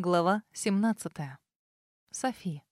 Глава 17. Софи.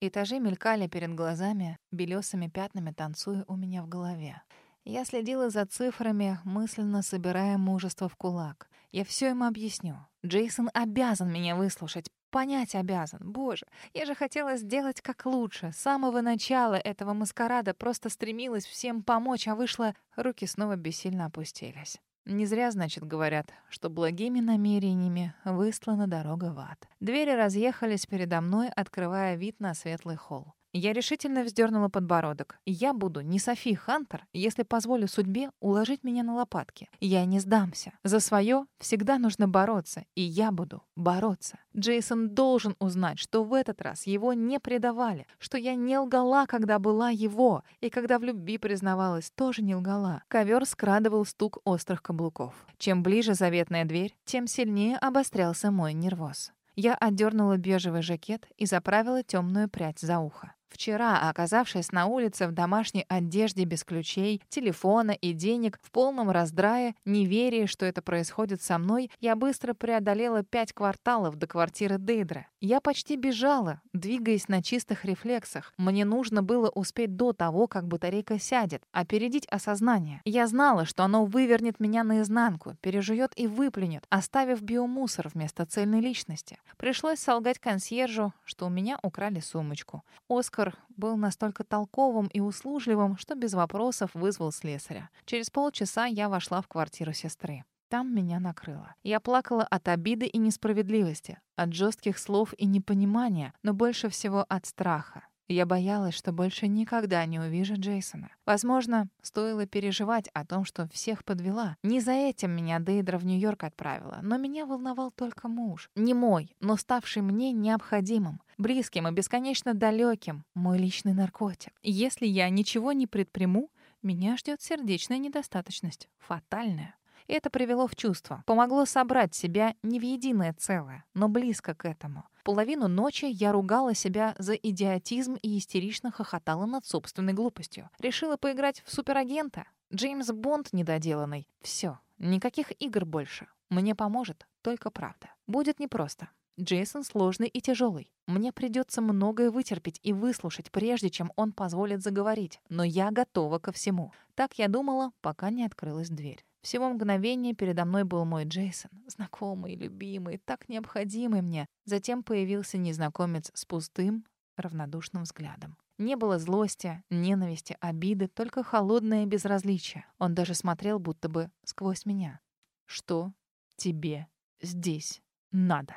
Этажи мелькали перед глазами, белесыми пятнами танцуя у меня в голове. Я следила за цифрами, мысленно собирая мужество в кулак. Я все ему объясню. Джейсон обязан меня выслушать, понять обязан. Боже, я же хотела сделать как лучше. С самого начала этого маскарада просто стремилась всем помочь, а вышло, руки снова бессильно опустились. Не зря, значит, говорят, что благими намерениями выслана дорога в ад. Двери разъехались передо мной, открывая вид на светлый холл. Я решительно вздернула подбородок. Я буду не Софи Хантер, если позволю судьбе уложить меня на лопатки. Я не сдамся. За свое всегда нужно бороться, и я буду бороться. Джейсон должен узнать, что в этот раз его не предавали, что я не лгала, когда была его, и когда в любви признавалась, тоже не лгала. Ковер скрадывал стук острых каблуков. Чем ближе заветная дверь, тем сильнее обострялся мой нервоз. Я отдернула бежевый жакет и заправила темную прядь за ухо. Вчера, оказавшись на улице в домашней одежде без ключей, телефона и денег, в полном раздрае, не веря, что это происходит со мной, я быстро преодолела пять кварталов до квартиры Дейдра. Я почти бежала, двигаясь на чистых рефлексах. Мне нужно было успеть до того, как батарейка сядет, опередить осознание. Я знала, что оно вывернет меня наизнанку, пережует и выплюнет, оставив биомусор вместо цельной личности. Пришлось солгать консьержу, что у меня украли сумочку. Оскар Оскар был настолько толковым и услужливым, что без вопросов вызвал слесаря. Через полчаса я вошла в квартиру сестры. Там меня накрыло. Я плакала от обиды и несправедливости, от жестких слов и непонимания, но больше всего от страха. Я боялась, что больше никогда не увижу Джейсона. Возможно, стоило переживать о том, что всех подвела. Не за этим меня Дейдра в Нью-Йорк отправила, но меня волновал только муж. Не мой, но ставший мне необходимым, близким и бесконечно далеким, мой личный наркотик. Если я ничего не предприму, меня ждет сердечная недостаточность, фатальная. Это привело в чувство, помогло собрать себя не в единое целое, но близко к этому. Половину ночи я ругала себя за идиотизм и истерично хохотала над собственной глупостью. Решила поиграть в суперагента. Джеймс Бонд недоделанный. Все, никаких игр больше. Мне поможет только правда. Будет непросто. Джейсон сложный и тяжелый. Мне придется многое вытерпеть и выслушать, прежде чем он позволит заговорить. Но я готова ко всему. Так я думала, пока не открылась дверь. Всего мгновение передо мной был мой Джейсон, знакомый, любимый, так необходимый мне. Затем появился незнакомец с пустым, равнодушным взглядом. Не было злости, ненависти, обиды, только холодное безразличие. Он даже смотрел будто бы сквозь меня. «Что тебе здесь надо?»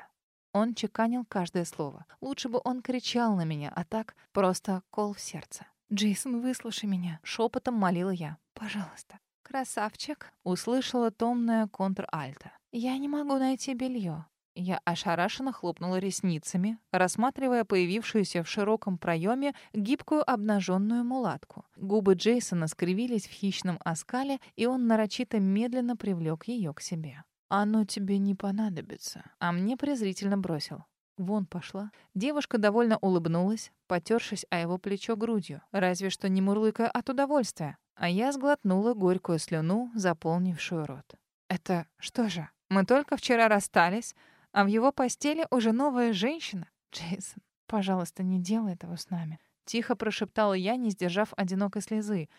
Он чеканил каждое слово. Лучше бы он кричал на меня, а так просто кол в сердце. «Джейсон, выслушай меня!» — шепотом молила я. «Пожалуйста». «Красавчик!» — услышала томная контр-альта. «Я не могу найти белье. Я ошарашенно хлопнула ресницами, рассматривая появившуюся в широком проеме гибкую обнаженную мулатку. Губы Джейсона скривились в хищном оскале, и он нарочито медленно привлек ее к себе. «Оно тебе не понадобится». А мне презрительно бросил. Вон пошла. Девушка довольно улыбнулась, потершись о его плечо грудью, разве что не мурлыкая от удовольствия. А я сглотнула горькую слюну, заполнившую рот. «Это что же? Мы только вчера расстались, а в его постели уже новая женщина? Джейсон, пожалуйста, не делай этого с нами». Тихо прошептала я, не сдержав одинокой слезы.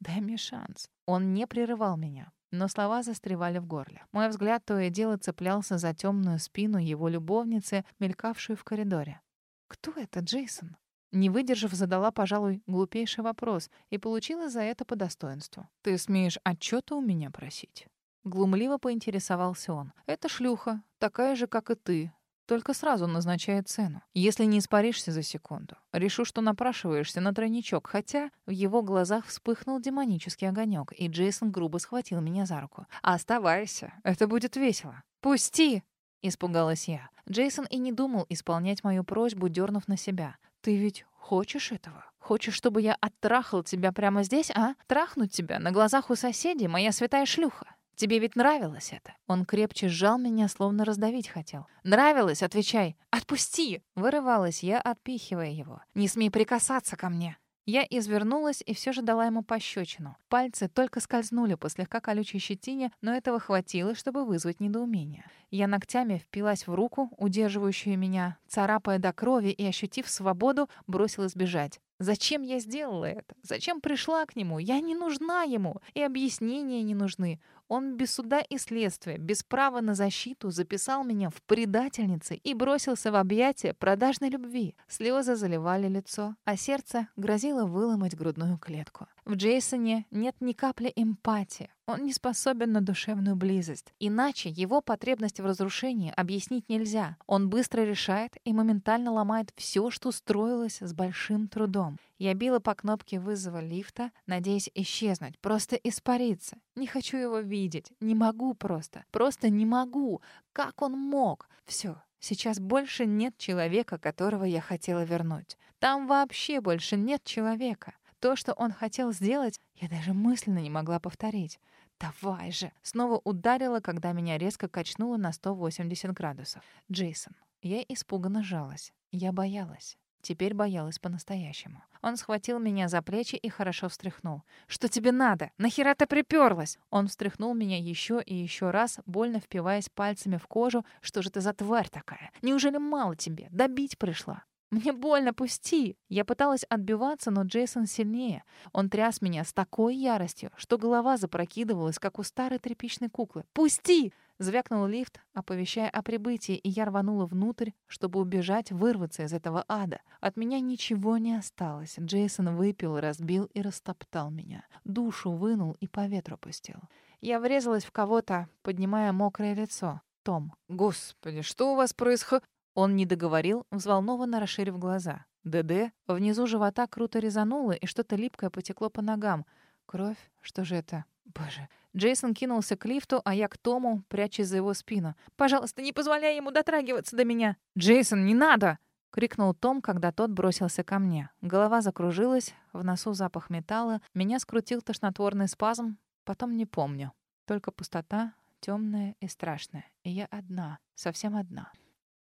«Дай мне шанс». Он не прерывал меня но слова застревали в горле. Мой взгляд то и дело цеплялся за темную спину его любовницы, мелькавшую в коридоре. «Кто это, Джейсон?» Не выдержав, задала, пожалуй, глупейший вопрос и получила за это по достоинству. «Ты смеешь отчета у меня просить?» Глумливо поинтересовался он. «Это шлюха, такая же, как и ты, только сразу назначает цену. Если не испаришься за секунду, решу, что напрашиваешься на тройничок, хотя в его глазах вспыхнул демонический огонек, и Джейсон грубо схватил меня за руку. «Оставайся, это будет весело». «Пусти!» — испугалась я. Джейсон и не думал исполнять мою просьбу, дернув на себя. «Ты ведь хочешь этого? Хочешь, чтобы я оттрахал тебя прямо здесь, а? Трахнуть тебя на глазах у соседей, моя святая шлюха?» Тебе ведь нравилось это?» Он крепче сжал меня, словно раздавить хотел. «Нравилось? Отвечай. Отпусти!» Вырывалась я, отпихивая его. «Не смей прикасаться ко мне!» Я извернулась и все же дала ему пощечину. Пальцы только скользнули по слегка колючей щетине, но этого хватило, чтобы вызвать недоумение. Я ногтями впилась в руку, удерживающую меня, царапая до крови и, ощутив свободу, бросилась бежать. Зачем я сделала это? Зачем пришла к нему? Я не нужна ему, и объяснения не нужны. Он без суда и следствия, без права на защиту записал меня в предательнице и бросился в объятия продажной любви. Слезы заливали лицо, а сердце грозило выломать грудную клетку. В Джейсоне нет ни капли эмпатии. Он не способен на душевную близость. Иначе его потребность в разрушении объяснить нельзя. Он быстро решает и моментально ломает все, что строилось с большим трудом. Я била по кнопке вызова лифта, надеясь исчезнуть, просто испариться. Не хочу его видеть. Не могу просто. Просто не могу. Как он мог? Все. Сейчас больше нет человека, которого я хотела вернуть. Там вообще больше нет человека. То, что он хотел сделать, я даже мысленно не могла повторить. «Давай же!» Снова ударила, когда меня резко качнуло на 180 градусов. «Джейсон». Я испуганно жалась. Я боялась. Теперь боялась по-настоящему. Он схватил меня за плечи и хорошо встряхнул. «Что тебе надо? Нахера ты приперлась?» Он встряхнул меня еще и еще раз, больно впиваясь пальцами в кожу. «Что же ты за тварь такая? Неужели мало тебе? Добить пришла?» «Мне больно, пусти!» Я пыталась отбиваться, но Джейсон сильнее. Он тряс меня с такой яростью, что голова запрокидывалась, как у старой тряпичной куклы. «Пусти!» Звякнул лифт, оповещая о прибытии, и я рванула внутрь, чтобы убежать, вырваться из этого ада. От меня ничего не осталось. Джейсон выпил, разбил и растоптал меня. Душу вынул и по ветру пустил. Я врезалась в кого-то, поднимая мокрое лицо. Том. «Господи, что у вас происходит?» Он не договорил, взволнованно расширив глаза. ДД внизу живота круто резануло, и что-то липкое потекло по ногам. Кровь? Что же это? Боже. Джейсон кинулся к лифту, а я к Тому, прячась за его спину. «Пожалуйста, не позволяй ему дотрагиваться до меня!» «Джейсон, не надо!» — крикнул Том, когда тот бросился ко мне. Голова закружилась, в носу запах металла, меня скрутил тошнотворный спазм, потом не помню. Только пустота, темная и страшная. И я одна, совсем одна.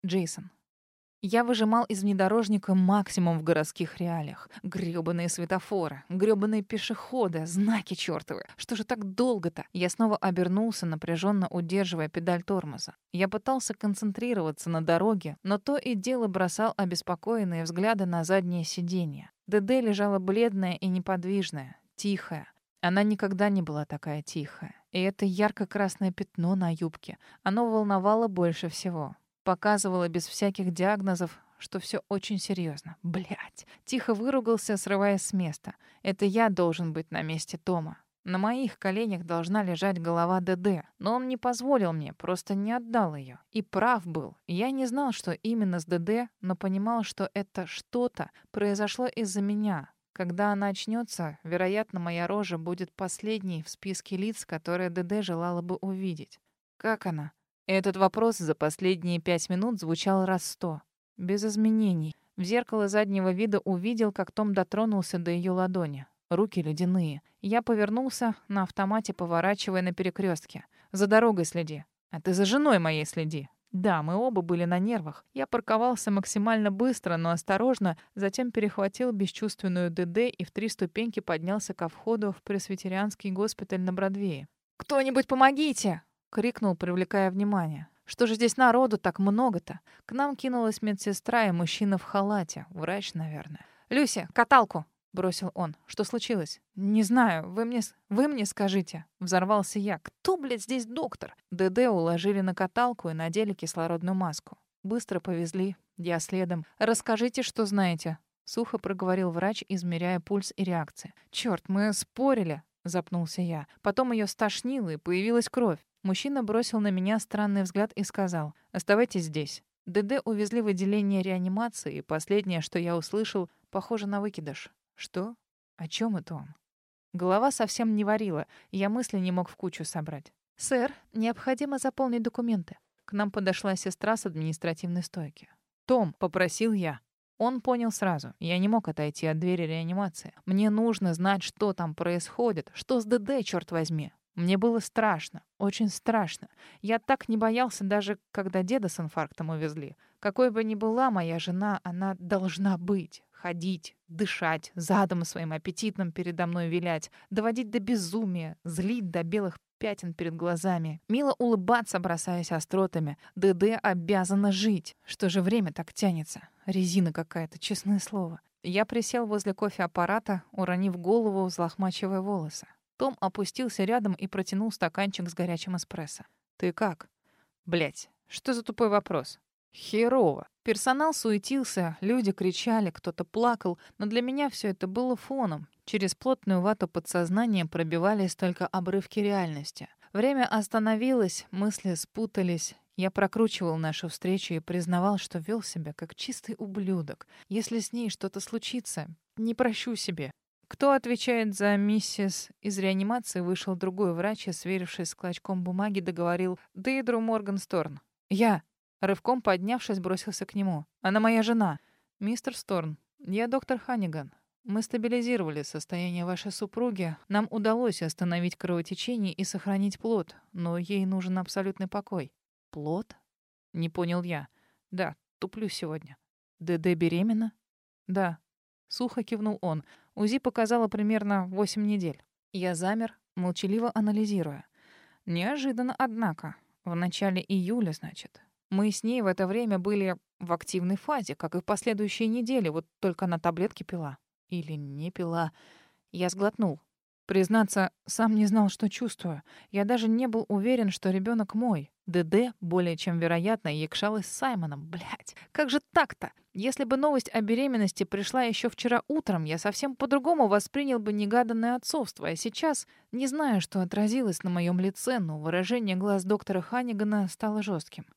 Джейсон. Я выжимал из внедорожника максимум в городских реалиях. Грёбаные светофоры, грёбаные пешеходы, знаки чёртовы. Что же так долго-то? Я снова обернулся, напряженно удерживая педаль тормоза. Я пытался концентрироваться на дороге, но то и дело бросал обеспокоенные взгляды на заднее сиденье. ДД лежала бледная и неподвижная, тихая. Она никогда не была такая тихая. И это ярко-красное пятно на юбке. Оно волновало больше всего. Показывала без всяких диагнозов, что все очень серьезно. Блять. Тихо выругался, срываясь с места. Это я должен быть на месте Тома. На моих коленях должна лежать голова ДД, но он не позволил мне, просто не отдал ее. И прав был. Я не знал, что именно с ДД, но понимал, что это что-то произошло из-за меня. Когда она очнется, вероятно, моя рожа будет последней в списке лиц, которые ДД желала бы увидеть. Как она? Этот вопрос за последние пять минут звучал раз сто. Без изменений. В зеркало заднего вида увидел, как Том дотронулся до ее ладони. Руки ледяные. Я повернулся, на автомате поворачивая на перекрестке. «За дорогой следи. А ты за женой моей следи». Да, мы оба были на нервах. Я парковался максимально быстро, но осторожно, затем перехватил бесчувственную ДД и в три ступеньки поднялся ко входу в пресвитерианский госпиталь на Бродвее. «Кто-нибудь помогите!» — крикнул, привлекая внимание. «Что же здесь народу так много-то?» К нам кинулась медсестра и мужчина в халате. Врач, наверное. «Люся, каталку!» — бросил он. «Что случилось?» «Не знаю. Вы мне... Вы мне скажите». Взорвался я. «Кто, блядь, здесь доктор?» ДД уложили на каталку и надели кислородную маску. Быстро повезли. Я следом. «Расскажите, что знаете». Сухо проговорил врач, измеряя пульс и реакции. «Чёрт, мы спорили», — запнулся я. Потом ее стошнило, и появилась кровь. Мужчина бросил на меня странный взгляд и сказал «Оставайтесь здесь». ДД увезли в отделение реанимации, и последнее, что я услышал, похоже на выкидыш. Что? О чем это он? Голова совсем не варила, я мысли не мог в кучу собрать. «Сэр, необходимо заполнить документы». К нам подошла сестра с административной стойки. «Том», — попросил я. Он понял сразу. Я не мог отойти от двери реанимации. Мне нужно знать, что там происходит. Что с ДД, черт возьми. Мне было страшно, очень страшно. Я так не боялся даже, когда деда с инфарктом увезли. Какой бы ни была моя жена, она должна быть, ходить, дышать, задом своим аппетитным передо мной вилять, доводить до безумия, злить до белых пятен перед глазами, мило улыбаться, бросаясь остротами. ДД обязана жить. Что же время так тянется? Резина какая-то, честное слово. Я присел возле кофеаппарата, уронив голову, взлохмачивая волосы. Том опустился рядом и протянул стаканчик с горячим эспрессо. «Ты как?» Блять, что за тупой вопрос? Херово. Персонал суетился, люди кричали, кто-то плакал, но для меня все это было фоном. Через плотную вату подсознания пробивались только обрывки реальности. Время остановилось, мысли спутались. Я прокручивал нашу встречу и признавал, что вел себя как чистый ублюдок. Если с ней что-то случится, не прощу себе. Кто отвечает за миссис? Из реанимации вышел другой врач и, сверившись с клочком бумаги, договорил «Дейдру Моргансторн». «Я!» Рывком поднявшись, бросился к нему. «Она моя жена!» «Мистер Сторн, я доктор Ханиган. Мы стабилизировали состояние вашей супруги. Нам удалось остановить кровотечение и сохранить плод, но ей нужен абсолютный покой». «Плод?» Не понял я. «Да, туплю сегодня». «ДД беременна?» «Да». Сухо кивнул он. УЗИ показало примерно 8 недель. Я замер, молчаливо анализируя. Неожиданно, однако. В начале июля, значит. Мы с ней в это время были в активной фазе, как и в последующие недели, вот только на таблетки пила. Или не пила. Я сглотнул. Признаться, сам не знал, что чувствую. Я даже не был уверен, что ребенок мой. ДД, более чем вероятно, якшалась с Саймоном. Блять, как же так-то? Если бы новость о беременности пришла еще вчера утром, я совсем по-другому воспринял бы негаданное отцовство. А сейчас не знаю, что отразилось на моем лице, но выражение глаз доктора Ханигана стало жестким.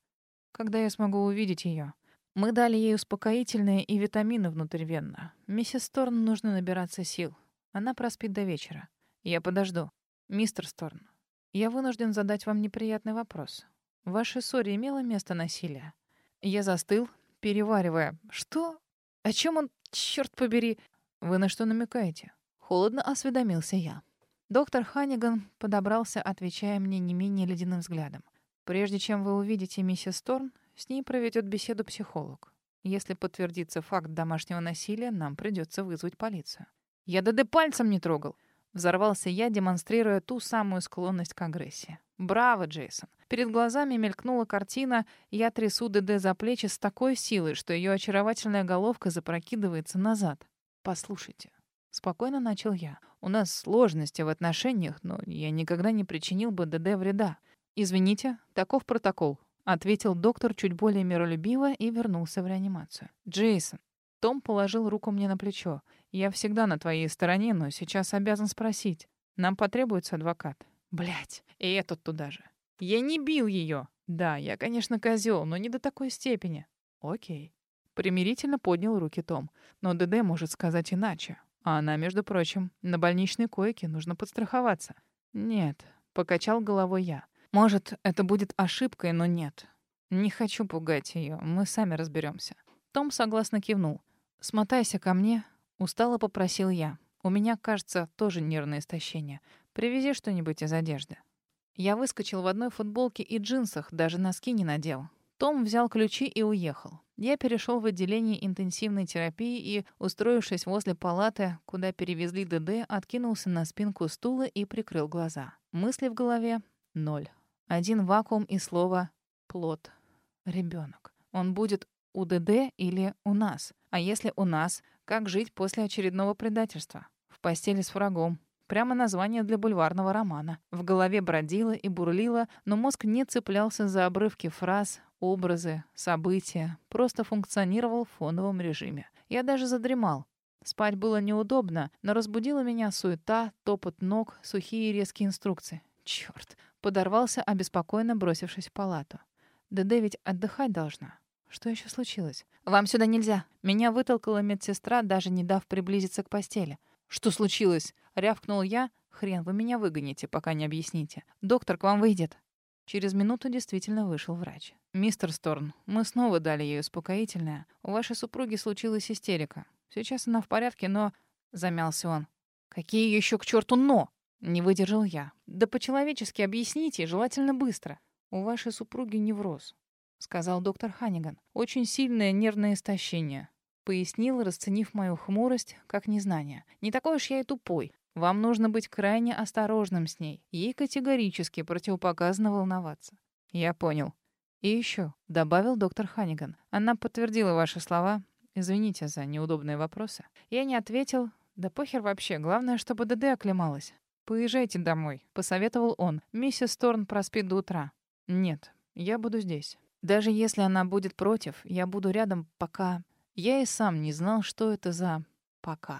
Когда я смогу увидеть ее? Мы дали ей успокоительные и витамины внутривенно. Миссис Торн нужно набираться сил. Она проспит до вечера. Я подожду. Мистер Сторн, я вынужден задать вам неприятный вопрос. В вашей ссоре имело место насилие? Я застыл, переваривая. Что? О чем он, черт побери? Вы на что намекаете? Холодно осведомился я. Доктор Ханиган подобрался, отвечая мне не менее ледяным взглядом. Прежде чем вы увидите миссис Торн, с ней проведет беседу психолог. Если подтвердится факт домашнего насилия, нам придется вызвать полицию. Я ДД пальцем не трогал. Взорвался я, демонстрируя ту самую склонность к агрессии. «Браво, Джейсон!» Перед глазами мелькнула картина «Я трясу ДД за плечи с такой силой, что ее очаровательная головка запрокидывается назад». «Послушайте». Спокойно начал я. «У нас сложности в отношениях, но я никогда не причинил бы ДД вреда. Извините, таков протокол», — ответил доктор чуть более миролюбиво и вернулся в реанимацию. «Джейсон». Том положил руку мне на плечо. Я всегда на твоей стороне, но сейчас обязан спросить. Нам потребуется адвокат. Блять, и этот туда же. Я не бил ее. Да, я, конечно, козел, но не до такой степени. Окей. Примирительно поднял руки Том. Но ДД может сказать иначе. А она, между прочим, на больничной койке, нужно подстраховаться. Нет, покачал головой я. Может, это будет ошибкой, но нет. Не хочу пугать ее, мы сами разберемся. Том согласно кивнул. «Смотайся ко мне, Устало попросил я. У меня, кажется, тоже нервное истощение. Привези что-нибудь из одежды. Я выскочил в одной футболке и джинсах, даже носки не надел. Том взял ключи и уехал. Я перешел в отделение интенсивной терапии и, устроившись возле палаты, куда перевезли ДД, откинулся на спинку стула и прикрыл глаза. Мысли в голове — ноль. Один вакуум и слово «плод». Ребенок. Он будет у ДД или у нас? А если у нас, как жить после очередного предательства? В постели с врагом. Прямо название для бульварного романа. В голове бродило и бурлило, но мозг не цеплялся за обрывки фраз, образы, события. Просто функционировал в фоновом режиме. Я даже задремал. Спать было неудобно, но разбудила меня суета, топот ног, сухие резкие инструкции. Чёрт. Подорвался, обеспокоенно бросившись в палату. ДД ведь отдыхать должна. Что еще случилось? Вам сюда нельзя. Меня вытолкала медсестра, даже не дав приблизиться к постели. Что случилось? Рявкнул я. Хрен вы меня выгоните, пока не объясните. Доктор к вам выйдет. Через минуту действительно вышел врач. «Мистер Сторн, мы снова дали ей успокоительное. У вашей супруги случилась истерика. Сейчас она в порядке, но...» Замялся он. «Какие еще к черту «но»?» Не выдержал я. «Да по-человечески объясните, желательно быстро. У вашей супруги невроз. сказал доктор Ханиган. «Очень сильное нервное истощение», — пояснил, расценив мою хмурость как незнание. «Не такой уж я и тупой. Вам нужно быть крайне осторожным с ней. Ей категорически противопоказано волноваться». «Я понял». «И еще», — добавил доктор Ханиган. «Она подтвердила ваши слова. Извините за неудобные вопросы». Я не ответил. Да похер вообще. Главное, чтобы ДД оклемалась. «Поезжайте домой», — посоветовал он. «Миссис Торн проспит до утра». «Нет, я буду здесь». Даже если она будет против, я буду рядом пока... Я и сам не знал, что это за «пока».